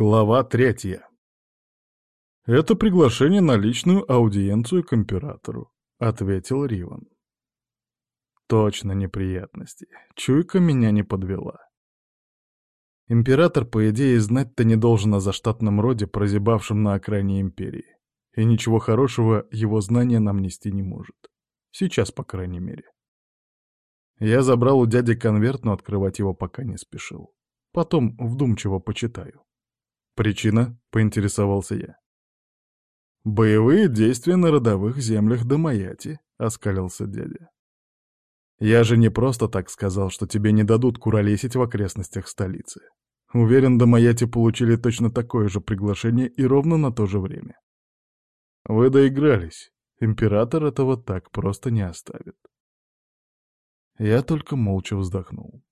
Глава третья. «Это приглашение на личную аудиенцию к императору», — ответил Риван. «Точно неприятности. Чуйка меня не подвела. Император, по идее, знать-то не должен о заштатном роде, прозябавшем на окраине империи. И ничего хорошего его знание нам нести не может. Сейчас, по крайней мере. Я забрал у дяди конверт, но открывать его пока не спешил. Потом вдумчиво почитаю. «Причина?» — поинтересовался я. «Боевые действия на родовых землях Домаяти», — оскалился дядя. «Я же не просто так сказал, что тебе не дадут куролесить в окрестностях столицы. Уверен, Домаяти получили точно такое же приглашение и ровно на то же время. Вы доигрались. Император этого так просто не оставит». Я только молча вздохнул.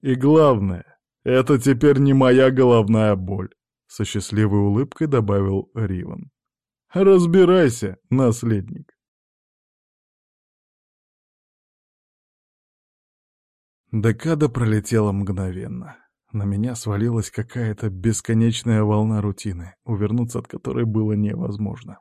«И главное, это теперь не моя головная боль, — со счастливой улыбкой добавил Риван. Разбирайся, наследник. Декада пролетела мгновенно. На меня свалилась какая-то бесконечная волна рутины, увернуться от которой было невозможно.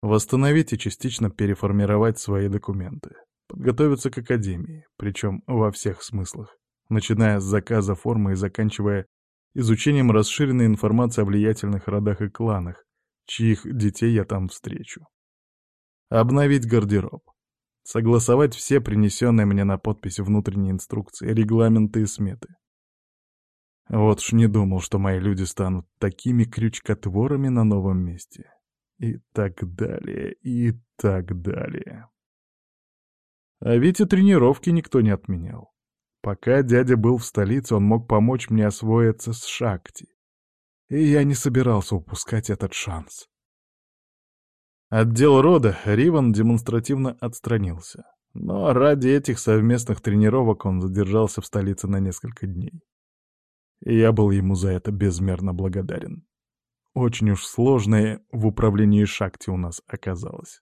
Восстановить и частично переформировать свои документы. Подготовиться к академии, причем во всех смыслах начиная с заказа формы и заканчивая изучением расширенной информации о влиятельных родах и кланах, чьих детей я там встречу. Обновить гардероб. Согласовать все принесенные мне на подпись внутренние инструкции, регламенты и сметы. Вот уж не думал, что мои люди станут такими крючкотворами на новом месте. И так далее, и так далее. А ведь и тренировки никто не отменял. Пока дядя был в столице, он мог помочь мне освоиться с Шакти. И я не собирался упускать этот шанс. Отдел рода Риван демонстративно отстранился. Но ради этих совместных тренировок он задержался в столице на несколько дней. И я был ему за это безмерно благодарен. Очень уж сложное в управлении Шакти у нас оказалось.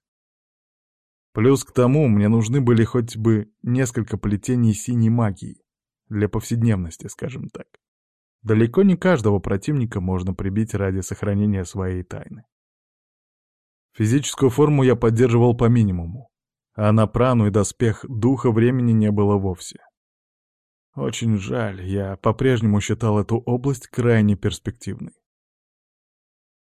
Плюс к тому мне нужны были хоть бы несколько плетений синей магии. Для повседневности, скажем так. Далеко не каждого противника можно прибить ради сохранения своей тайны. Физическую форму я поддерживал по минимуму, а на прану и доспех духа времени не было вовсе. Очень жаль, я по-прежнему считал эту область крайне перспективной.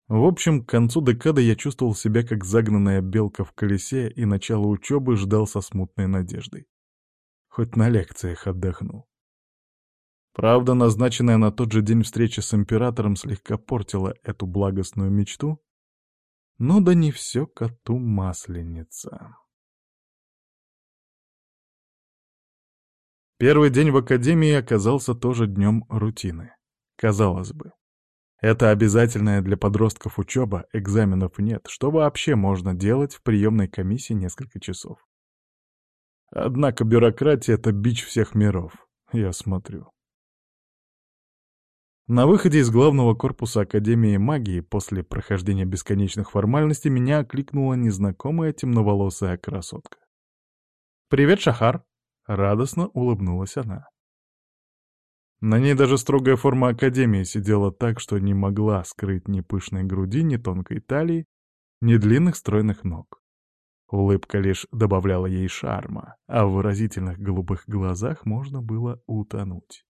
В общем, к концу декады я чувствовал себя как загнанная белка в колесе и начало учебы ждал со смутной надеждой. Хоть на лекциях отдохну. Правда, назначенная на тот же день встреча с императором слегка портила эту благостную мечту, но да не все коту масленица. Первый день в академии оказался тоже днем рутины. Казалось бы. Это обязательная для подростков учеба, экзаменов нет. Что вообще можно делать в приемной комиссии несколько часов? Однако бюрократия — это бич всех миров, я смотрю. На выходе из главного корпуса Академии магии после прохождения бесконечных формальностей меня окликнула незнакомая темноволосая красотка. «Привет, Шахар!» — радостно улыбнулась она. На ней даже строгая форма Академии сидела так, что не могла скрыть ни пышной груди, ни тонкой талии, ни длинных стройных ног. Улыбка лишь добавляла ей шарма, а в выразительных голубых глазах можно было утонуть.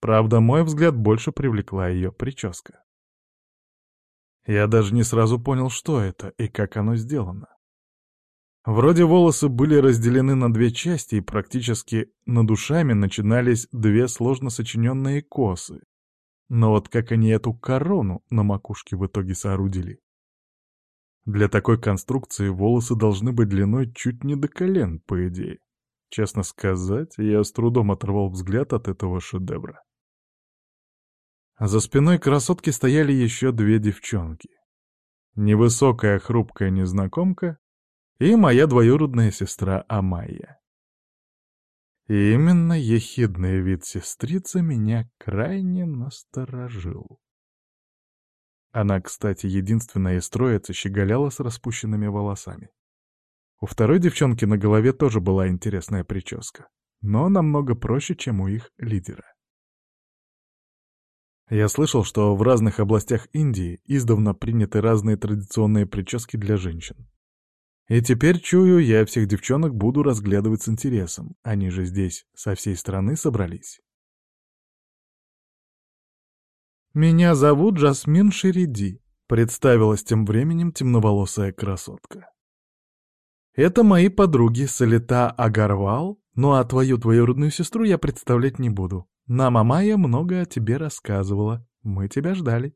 Правда, мой взгляд больше привлекла ее прическа. Я даже не сразу понял, что это и как оно сделано. Вроде волосы были разделены на две части, и практически над ушами начинались две сложно сочиненные косы. Но вот как они эту корону на макушке в итоге соорудили? Для такой конструкции волосы должны быть длиной чуть не до колен, по идее. Честно сказать, я с трудом оторвал взгляд от этого шедевра. За спиной красотки стояли еще две девчонки. Невысокая хрупкая незнакомка и моя двоюродная сестра Амайя. И именно ехидный вид сестрицы меня крайне насторожил. Она, кстати, единственная из троицы щеголяла с распущенными волосами. У второй девчонки на голове тоже была интересная прическа, но намного проще, чем у их лидера. Я слышал, что в разных областях Индии издавна приняты разные традиционные прически для женщин. И теперь, чую, я всех девчонок буду разглядывать с интересом. Они же здесь со всей страны собрались. «Меня зовут Жасмин Шериди», — представилась тем временем темноволосая красотка. «Это мои подруги Салита Агарвал, ну а твою двоюродную сестру я представлять не буду. Нам Амая много о тебе рассказывала. Мы тебя ждали».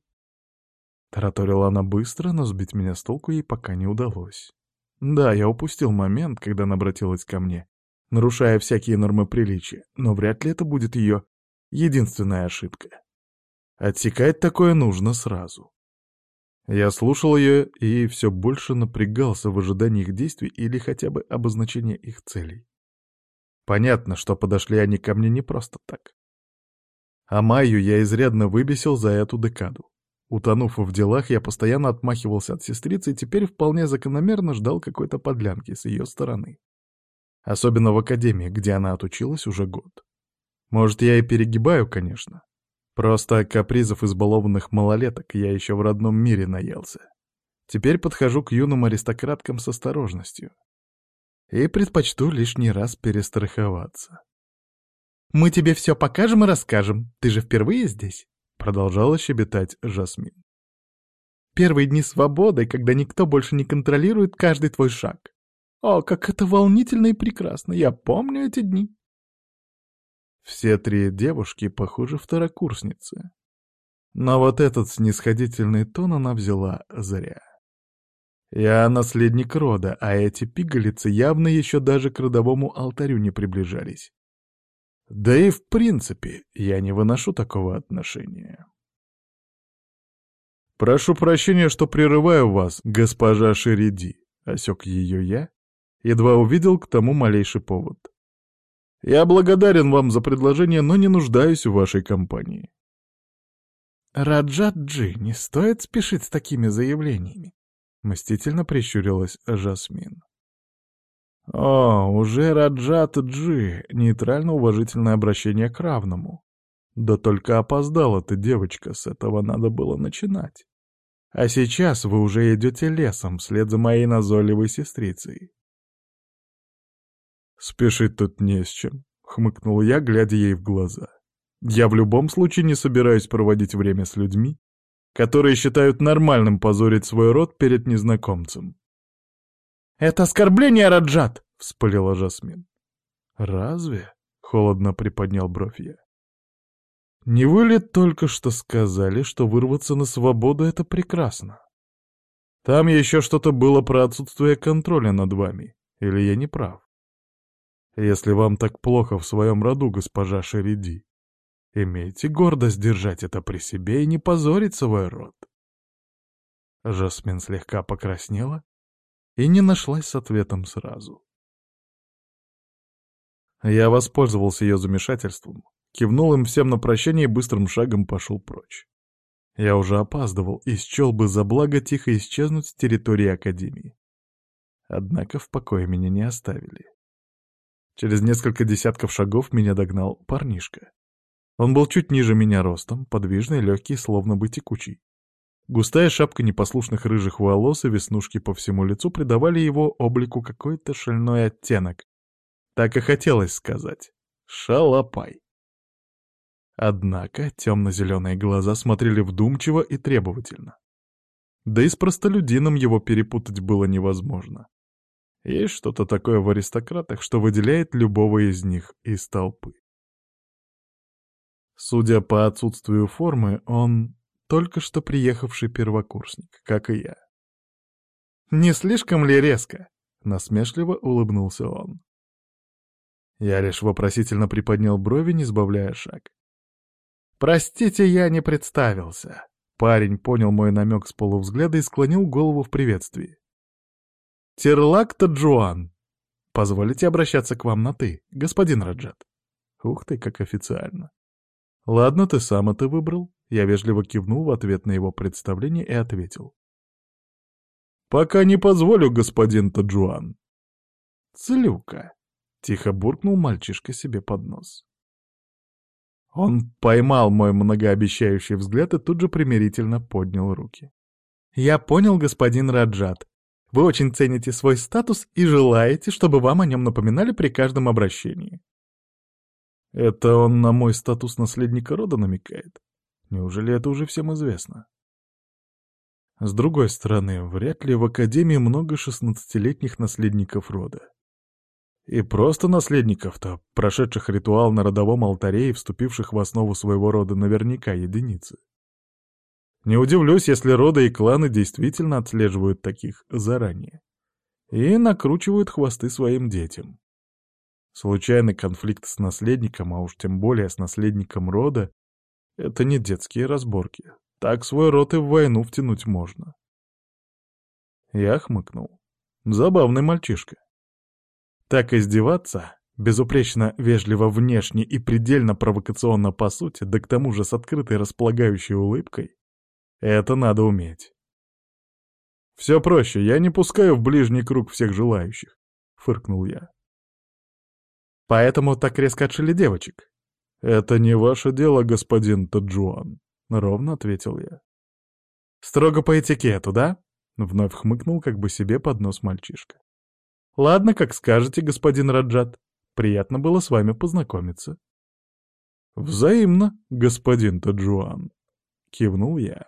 Тараторила она быстро, но сбить меня с толку ей пока не удалось. Да, я упустил момент, когда она обратилась ко мне, нарушая всякие нормы приличия, но вряд ли это будет ее единственная ошибка. Отсекать такое нужно сразу. Я слушал ее и все больше напрягался в ожидании их действий или хотя бы обозначения их целей. Понятно, что подошли они ко мне не просто так. А Майю я изрядно выбесил за эту декаду. Утонув в делах, я постоянно отмахивался от сестрицы и теперь вполне закономерно ждал какой-то подлянки с ее стороны. Особенно в академии, где она отучилась уже год. Может, я и перегибаю, конечно. Просто капризов избалованных малолеток я еще в родном мире наелся. Теперь подхожу к юным аристократкам с осторожностью. И предпочту лишний раз перестраховаться. «Мы тебе все покажем и расскажем. Ты же впервые здесь?» Продолжала щебетать Жасмин. Первые дни свободы, когда никто больше не контролирует каждый твой шаг. О, как это волнительно и прекрасно! Я помню эти дни. Все три девушки, похоже, второкурсницы. Но вот этот снисходительный тон она взяла зря. Я наследник рода, а эти пигалицы явно еще даже к родовому алтарю не приближались. Да и в принципе, я не выношу такого отношения. «Прошу прощения, что прерываю вас, госпожа Шериди», — осек ее я, едва увидел к тому малейший повод. «Я благодарен вам за предложение, но не нуждаюсь в вашей компании». «Раджат-джи, не стоит спешить с такими заявлениями», — мстительно прищурилась Жасмин. О, уже Раджат Джи, нейтрально-уважительное обращение к равному. Да только опоздала ты, девочка, с этого надо было начинать. А сейчас вы уже идете лесом вслед за моей назойливой сестрицей. Спешить тут не с чем, — хмыкнул я, глядя ей в глаза. Я в любом случае не собираюсь проводить время с людьми, которые считают нормальным позорить свой род перед незнакомцем. «Это оскорбление, Раджат!» — вспылила Жасмин. «Разве?» — холодно приподнял бровь я. «Не вы ли только что сказали, что вырваться на свободу — это прекрасно? Там еще что-то было про отсутствие контроля над вами, или я не прав? Если вам так плохо в своем роду, госпожа Шериди, имейте гордость держать это при себе и не позорить свой род». Жасмин слегка покраснела, и не нашлась с ответом сразу. Я воспользовался ее замешательством, кивнул им всем на прощание и быстрым шагом пошел прочь. Я уже опаздывал и счел бы за благо тихо исчезнуть с территории Академии. Однако в покое меня не оставили. Через несколько десятков шагов меня догнал парнишка. Он был чуть ниже меня ростом, подвижный, легкий, словно бы текучий. Густая шапка непослушных рыжих волос и веснушки по всему лицу придавали его облику какой-то шальной оттенок. Так и хотелось сказать. Шалопай. Однако темно-зеленые глаза смотрели вдумчиво и требовательно. Да и с простолюдином его перепутать было невозможно. Есть что-то такое в аристократах, что выделяет любого из них из толпы. Судя по отсутствию формы, он только что приехавший первокурсник, как и я. «Не слишком ли резко?» — насмешливо улыбнулся он. Я лишь вопросительно приподнял брови, не сбавляя шаг. «Простите, я не представился». Парень понял мой намек с полувзгляда и склонил голову в приветствии. «Терлак Таджуан, позволите обращаться к вам на «ты», господин Раджат?» Ух ты, как официально. Ладно, ты сам это выбрал. Я вежливо кивнул в ответ на его представление и ответил. «Пока не позволю, господин Таджуан». «Целюка», — тихо буркнул мальчишка себе под нос. Он поймал мой многообещающий взгляд и тут же примирительно поднял руки. «Я понял, господин Раджат. Вы очень цените свой статус и желаете, чтобы вам о нем напоминали при каждом обращении». Это он на мой статус наследника рода намекает? Неужели это уже всем известно? С другой стороны, вряд ли в Академии много шестнадцатилетних наследников рода. И просто наследников-то, прошедших ритуал на родовом алтаре и вступивших в основу своего рода наверняка единицы. Не удивлюсь, если роды и кланы действительно отслеживают таких заранее и накручивают хвосты своим детям. Случайный конфликт с наследником, а уж тем более с наследником рода, это не детские разборки. Так свой род и в войну втянуть можно. Я хмыкнул. Забавный мальчишка. Так издеваться, безупречно вежливо внешне и предельно провокационно по сути, да к тому же с открытой располагающей улыбкой, это надо уметь. «Все проще, я не пускаю в ближний круг всех желающих», — фыркнул я. Поэтому так резко отшили девочек. «Это не ваше дело, господин Таджуан», — ровно ответил я. «Строго по этикету, да?» — вновь хмыкнул как бы себе под нос мальчишка. «Ладно, как скажете, господин Раджат. Приятно было с вами познакомиться». «Взаимно, господин Таджуан», — кивнул я.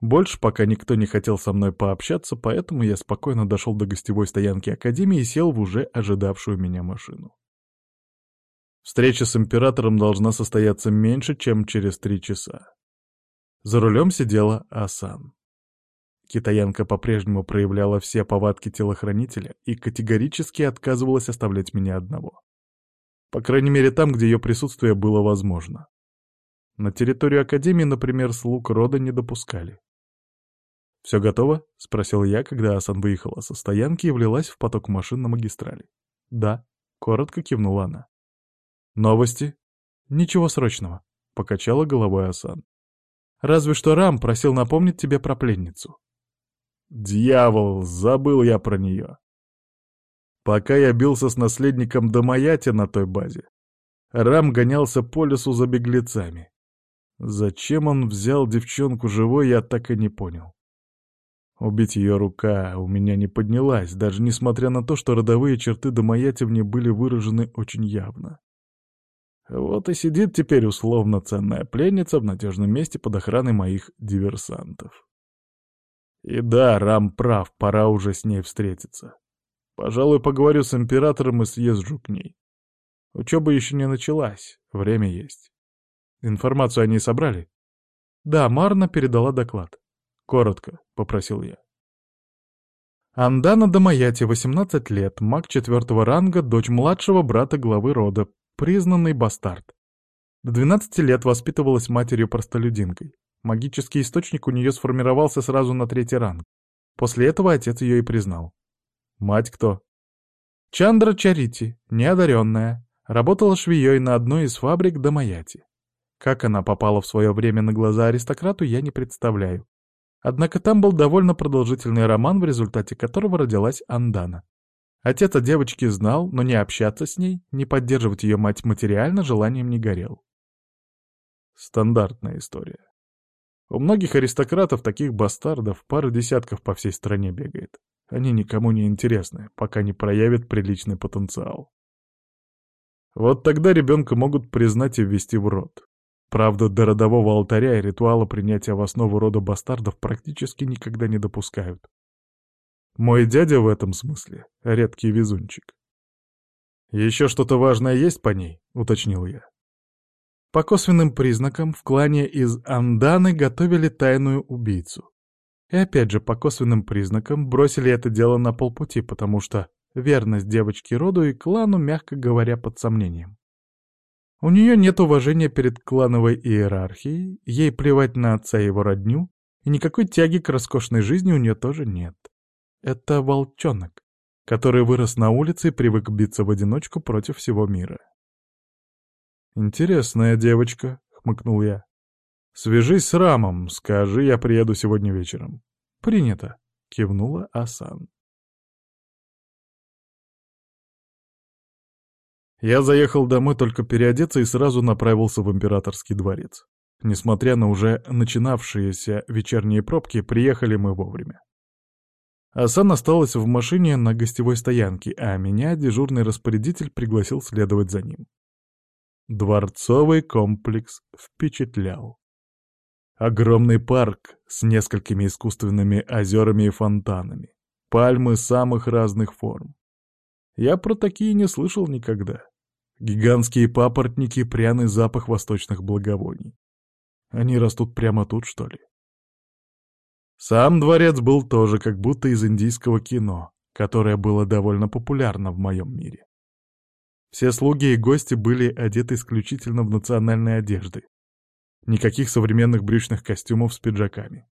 Больше пока никто не хотел со мной пообщаться, поэтому я спокойно дошел до гостевой стоянки Академии и сел в уже ожидавшую меня машину. Встреча с императором должна состояться меньше, чем через три часа. За рулем сидела Асан. Китаянка по-прежнему проявляла все повадки телохранителя и категорически отказывалась оставлять меня одного. По крайней мере, там, где ее присутствие было возможно. На территорию Академии, например, слуг рода не допускали. «Все готово?» — спросил я, когда Асан выехала со стоянки и влилась в поток машин на магистрали. «Да», — коротко кивнула она. «Новости?» «Ничего срочного», — покачала головой Асан. «Разве что Рам просил напомнить тебе про пленницу». «Дьявол, забыл я про нее». Пока я бился с наследником Домаяти на той базе, Рам гонялся по лесу за беглецами. Зачем он взял девчонку живой, я так и не понял. Убить ее рука у меня не поднялась, даже несмотря на то, что родовые черты Домаятевни были выражены очень явно. Вот и сидит теперь условно ценная пленница в надежном месте под охраной моих диверсантов. И да, Рам прав, пора уже с ней встретиться. Пожалуй, поговорю с императором и съезжу к ней. Учеба еще не началась, время есть. Информацию они собрали? Да, Марна передала доклад. Коротко, — попросил я. Андана Дамаяти, 18 лет, маг четвертого ранга, дочь младшего брата главы рода, признанный бастард. До 12 лет воспитывалась матерью-простолюдинкой. Магический источник у нее сформировался сразу на третий ранг. После этого отец ее и признал. Мать кто? Чандра Чарити, неодаренная, работала швеей на одной из фабрик Дамаяти. Как она попала в свое время на глаза аристократу, я не представляю. Однако там был довольно продолжительный роман, в результате которого родилась Андана. Отец о девочке знал, но не общаться с ней, не поддерживать ее мать материально желанием не горел. Стандартная история. У многих аристократов таких бастардов пара десятков по всей стране бегает. Они никому не интересны, пока не проявят приличный потенциал. Вот тогда ребенка могут признать и ввести в род. Правда, до родового алтаря и ритуала принятия в основу рода бастардов практически никогда не допускают. Мой дядя в этом смысле — редкий везунчик. «Еще что-то важное есть по ней?» — уточнил я. По косвенным признакам в клане из Анданы готовили тайную убийцу. И опять же, по косвенным признакам бросили это дело на полпути, потому что верность девочки роду и клану, мягко говоря, под сомнением. У нее нет уважения перед клановой иерархией, ей плевать на отца и его родню, и никакой тяги к роскошной жизни у нее тоже нет. Это волчонок, который вырос на улице и привык биться в одиночку против всего мира. «Интересная девочка», — хмыкнул я. «Свяжись с Рамом, скажи, я приеду сегодня вечером». «Принято», — кивнула Асан. Я заехал домой только переодеться и сразу направился в императорский дворец. Несмотря на уже начинавшиеся вечерние пробки, приехали мы вовремя. Асан осталась в машине на гостевой стоянке, а меня дежурный распорядитель пригласил следовать за ним. Дворцовый комплекс впечатлял. Огромный парк с несколькими искусственными озерами и фонтанами, пальмы самых разных форм. Я про такие не слышал никогда. Гигантские папоротники, пряный запах восточных благовоний. Они растут прямо тут, что ли? Сам дворец был тоже как будто из индийского кино, которое было довольно популярно в моем мире. Все слуги и гости были одеты исключительно в национальные одежды. Никаких современных брючных костюмов с пиджаками.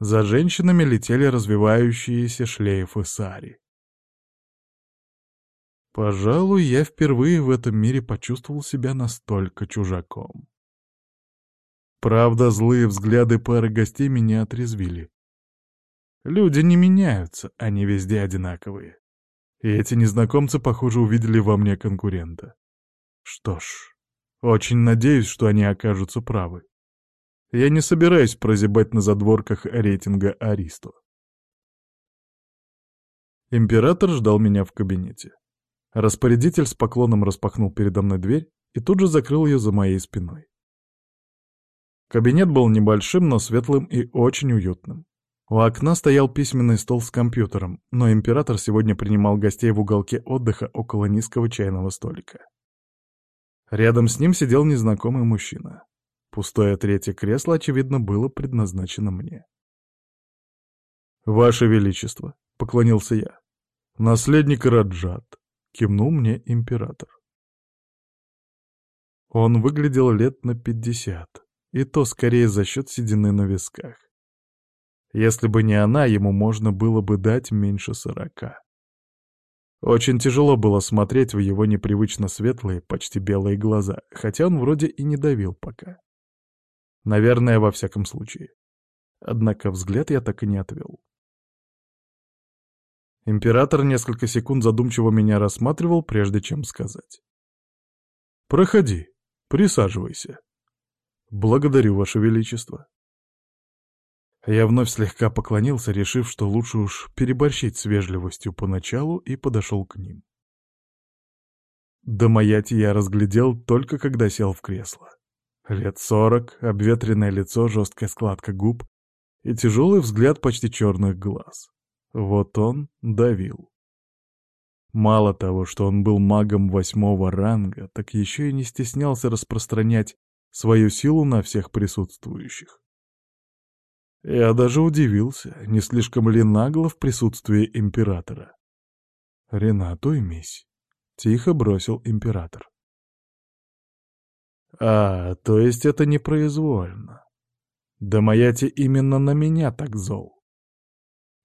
За женщинами летели развивающиеся шлейфы сари. Пожалуй, я впервые в этом мире почувствовал себя настолько чужаком. Правда, злые взгляды пары гостей меня отрезвили. Люди не меняются, они везде одинаковые. И эти незнакомцы, похоже, увидели во мне конкурента. Что ж, очень надеюсь, что они окажутся правы. Я не собираюсь прозябать на задворках рейтинга Аристо. Император ждал меня в кабинете. Распорядитель с поклоном распахнул передо мной дверь и тут же закрыл ее за моей спиной. Кабинет был небольшим, но светлым и очень уютным. У окна стоял письменный стол с компьютером, но император сегодня принимал гостей в уголке отдыха около низкого чайного столика. Рядом с ним сидел незнакомый мужчина. Пустое третье кресло, очевидно, было предназначено мне. «Ваше Величество», — поклонился я, — «наследник Раджат», — кивнул мне император. Он выглядел лет на пятьдесят и то скорее за счет седины на висках. Если бы не она, ему можно было бы дать меньше сорока. Очень тяжело было смотреть в его непривычно светлые, почти белые глаза, хотя он вроде и не давил пока. Наверное, во всяком случае. Однако взгляд я так и не отвел. Император несколько секунд задумчиво меня рассматривал, прежде чем сказать. «Проходи, присаживайся». «Благодарю, Ваше Величество». Я вновь слегка поклонился, решив, что лучше уж переборщить с вежливостью поначалу, и подошел к ним. Домаяти я разглядел только когда сел в кресло. Лет сорок, обветренное лицо, жесткая складка губ и тяжелый взгляд почти черных глаз. Вот он давил. Мало того, что он был магом восьмого ранга, так еще и не стеснялся распространять свою силу на всех присутствующих. Я даже удивился, не слишком ли нагло в присутствии императора. «Ренат, уймись», — тихо бросил император. «А, то есть это непроизвольно. Да Маяти именно на меня так зол.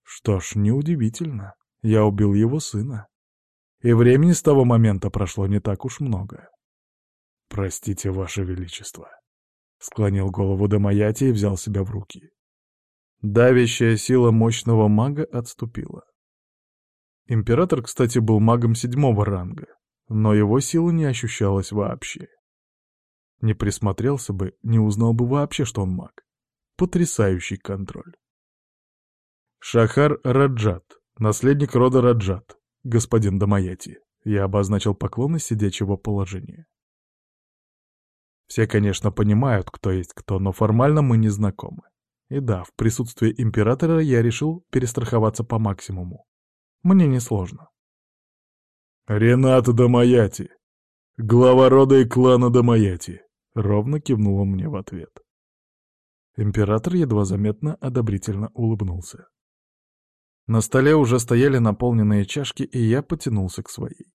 Что ж, неудивительно, я убил его сына. И времени с того момента прошло не так уж много. «Простите, Ваше Величество», — склонил голову Дамаяти и взял себя в руки. Давящая сила мощного мага отступила. Император, кстати, был магом седьмого ранга, но его сила не ощущалась вообще. Не присмотрелся бы, не узнал бы вообще, что он маг. Потрясающий контроль. Шахар Раджат, наследник рода Раджат, господин Дамаяти. Я обозначил поклоны сидячего положения. Все, конечно, понимают, кто есть кто, но формально мы не знакомы. И да, в присутствии императора я решил перестраховаться по максимуму. Мне несложно. «Ренат Дамаяти, глава рода и клана Дамаяти», — ровно кивнула мне в ответ. Император едва заметно одобрительно улыбнулся. На столе уже стояли наполненные чашки, и я потянулся к своей.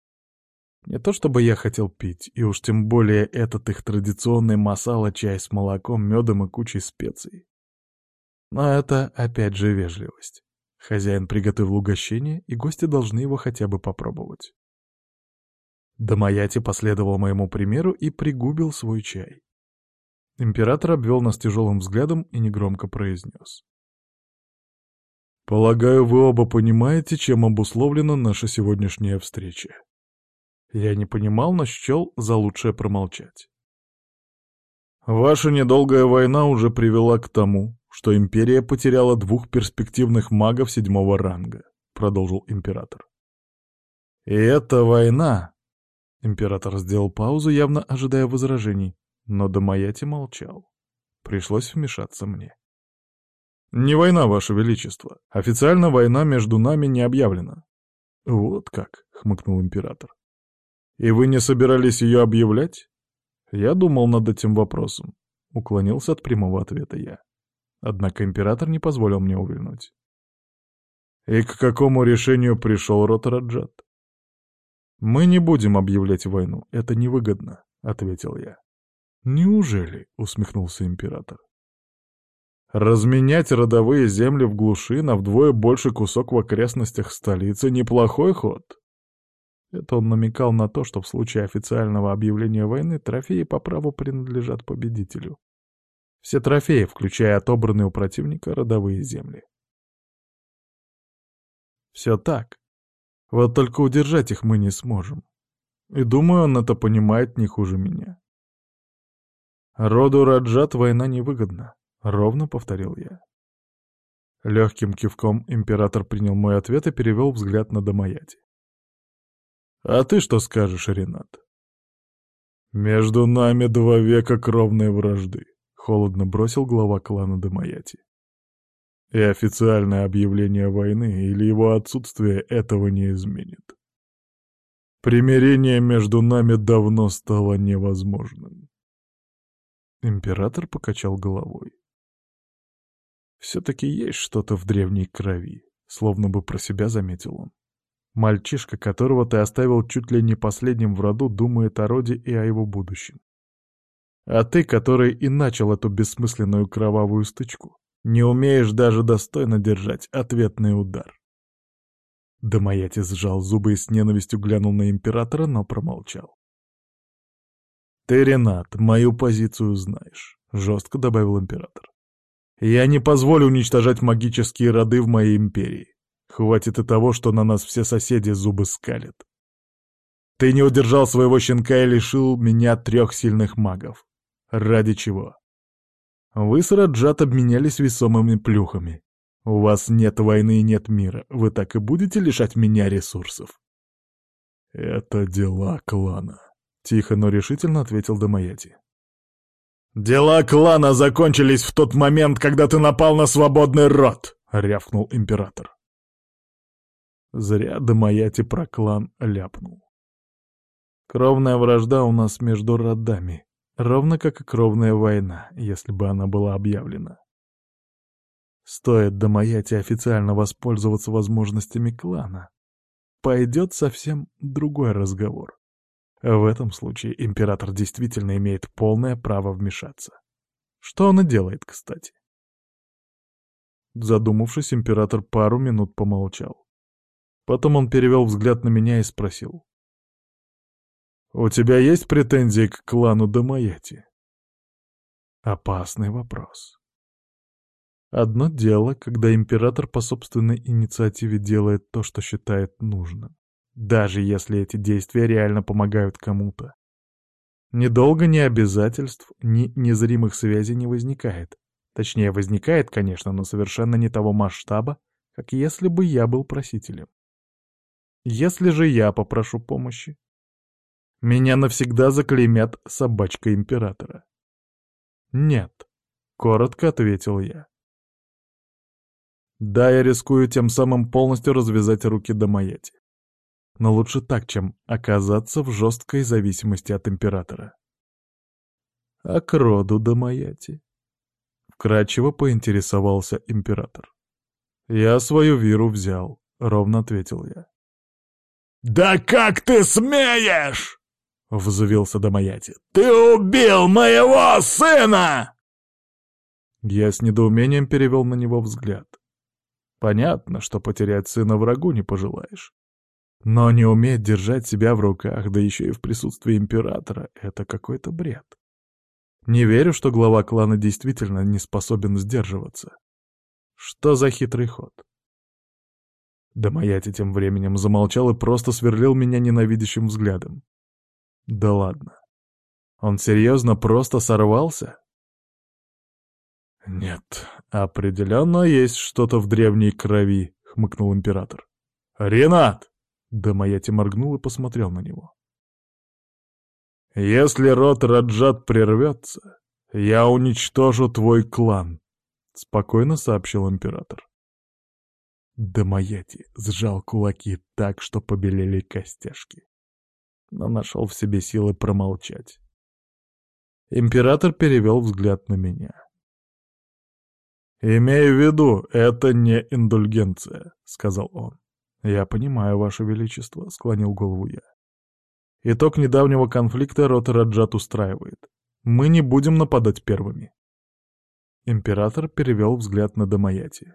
Не то чтобы я хотел пить, и уж тем более этот их традиционный масала-чай с молоком, медом и кучей специй. Но это опять же вежливость. Хозяин приготовил угощение, и гости должны его хотя бы попробовать. Дамаяти последовал моему примеру и пригубил свой чай. Император обвел нас тяжелым взглядом и негромко произнес. «Полагаю, вы оба понимаете, чем обусловлена наша сегодняшняя встреча. Я не понимал, но счел за лучшее промолчать. Ваша недолгая война уже привела к тому, что империя потеряла двух перспективных магов седьмого ранга, продолжил император. И эта война... Император сделал паузу, явно ожидая возражений, но Домаяти молчал. Пришлось вмешаться мне. «Не война, Ваше Величество. Официально война между нами не объявлена». «Вот как», — хмыкнул император. «И вы не собирались ее объявлять?» Я думал над этим вопросом. Уклонился от прямого ответа я. Однако император не позволил мне увильнуть. «И к какому решению пришел Ротараджат?» «Мы не будем объявлять войну, это невыгодно», — ответил я. «Неужели?» — усмехнулся император. «Разменять родовые земли в глуши на вдвое больше кусок в окрестностях столицы — неплохой ход», это он намекал на то, что в случае официального объявления войны трофеи по праву принадлежат победителю. Все трофеи, включая отобранные у противника родовые земли. Все так. Вот только удержать их мы не сможем. И думаю, он это понимает не хуже меня. Роду Раджат война невыгодна, ровно повторил я. Легким кивком император принял мой ответ и перевел взгляд на Домаяти. А ты что скажешь, Ренат? Между нами два века кровной вражды, холодно бросил глава клана Домаяти. И официальное объявление войны или его отсутствие этого не изменит. Примирение между нами давно стало невозможным. Император покачал головой. Все-таки есть что-то в древней крови, словно бы про себя заметил он. Мальчишка, которого ты оставил чуть ли не последним в роду, думает о роде и о его будущем. А ты, который и начал эту бессмысленную кровавую стычку, не умеешь даже достойно держать ответный удар. Домаятис сжал зубы и с ненавистью глянул на императора, но промолчал. «Ты, Ренат, мою позицию знаешь», — жестко добавил император. «Я не позволю уничтожать магические роды в моей империи. Хватит и того, что на нас все соседи зубы скалят. Ты не удержал своего щенка и лишил меня трех сильных магов. Ради чего? Вы с Раджат обменялись весомыми плюхами. У вас нет войны и нет мира. Вы так и будете лишать меня ресурсов? Это дела клана. Тихо, но решительно ответил Дамаяти. «Дела клана закончились в тот момент, когда ты напал на свободный род!» — рявкнул император. Зря Домаяти про клан ляпнул. Кровная вражда у нас между родами, ровно как и кровная война, если бы она была объявлена. Стоит Домаяти официально воспользоваться возможностями клана, пойдет совсем другой разговор. В этом случае император действительно имеет полное право вмешаться. Что он и делает, кстати. Задумавшись, император пару минут помолчал. Потом он перевел взгляд на меня и спросил. «У тебя есть претензии к клану Дамаяти?» Опасный вопрос. Одно дело, когда император по собственной инициативе делает то, что считает нужным, даже если эти действия реально помогают кому-то. Недолго ни обязательств, ни незримых связей не возникает. Точнее, возникает, конечно, но совершенно не того масштаба, как если бы я был просителем. Если же я попрошу помощи, меня навсегда заклеймят собачкой императора. Нет, коротко ответил я. Да, я рискую тем самым полностью развязать руки до Маяти. Но лучше так, чем оказаться в жесткой зависимости от императора. А к роду до Маяти? Вкратчиво поинтересовался император. Я свою виру взял, ровно ответил я. «Да как ты смеешь!» — взвился Домаяти. «Ты убил моего сына!» Я с недоумением перевел на него взгляд. Понятно, что потерять сына врагу не пожелаешь. Но не уметь держать себя в руках, да еще и в присутствии императора — это какой-то бред. Не верю, что глава клана действительно не способен сдерживаться. Что за хитрый ход? Домаяти тем временем замолчал и просто сверлил меня ненавидящим взглядом. Да ладно. Он серьезно просто сорвался? Нет, определенно есть что-то в древней крови, хмыкнул император. Ренат! Домаяти моргнул и посмотрел на него. Если род Раджат прервется, я уничтожу твой клан, спокойно сообщил император. Домаяти сжал кулаки так, что побелели костяшки. Но нашел в себе силы промолчать. Император перевел взгляд на меня. «Имей в виду, это не индульгенция», — сказал он. «Я понимаю, Ваше Величество», — склонил голову я. «Итог недавнего конфликта рот Раджат устраивает. Мы не будем нападать первыми». Император перевел взгляд на Дамаяти.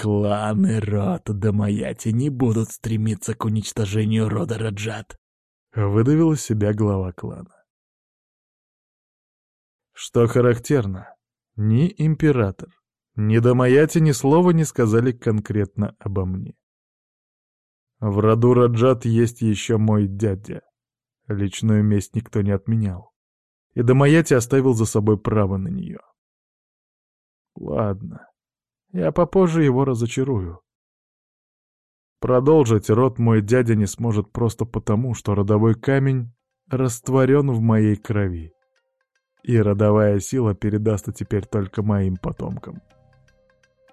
Кланы рода Дамаяти не будут стремиться к уничтожению рода Раджат. Выдавил из себя глава клана. Что характерно, ни император, ни Дамаяти ни слова не сказали конкретно обо мне. В роду Раджат есть еще мой дядя. Личную месть никто не отменял. И Дамаяти оставил за собой право на нее. Ладно. Я попозже его разочарую. Продолжить род мой дядя не сможет просто потому, что родовой камень растворен в моей крови. И родовая сила передастся теперь только моим потомкам.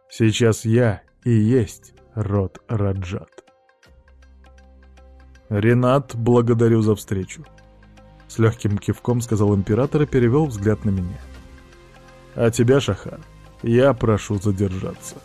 Сейчас я и есть род Раджат. «Ренат, благодарю за встречу», — с легким кивком сказал император и перевел взгляд на меня. «А тебя, Шахар, я прошу задержаться.